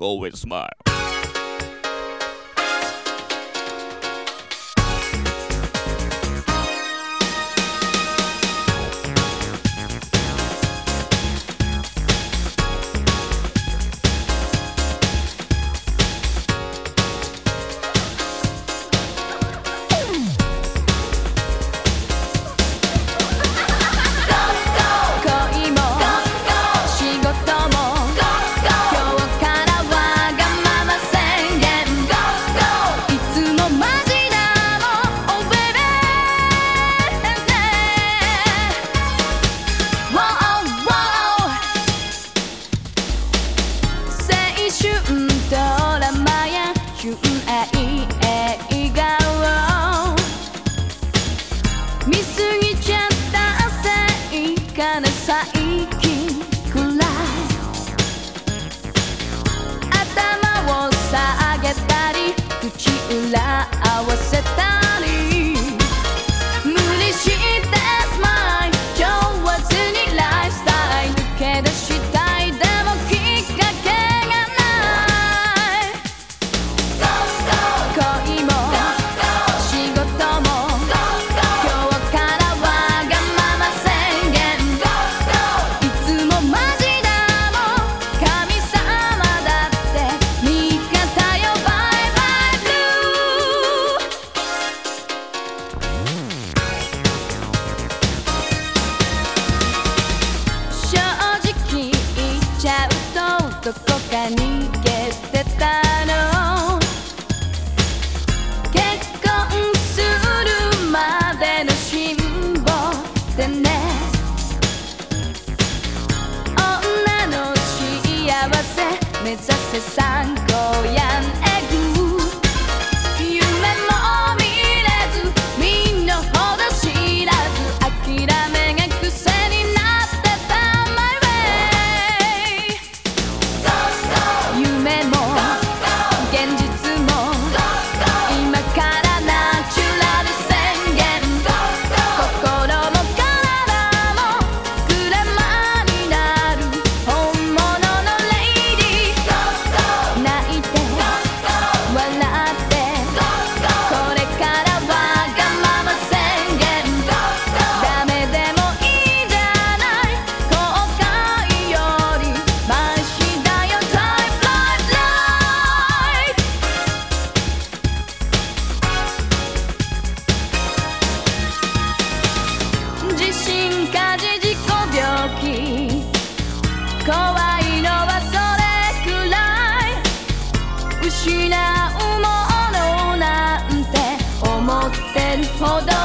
Go with smile 春ドラマや純愛映画を見すぎちゃったせいかな最近くらい頭を下げたり口裏逃げてたの？結婚するまでの辛抱でね。女の幸せ目指せさ。hold on.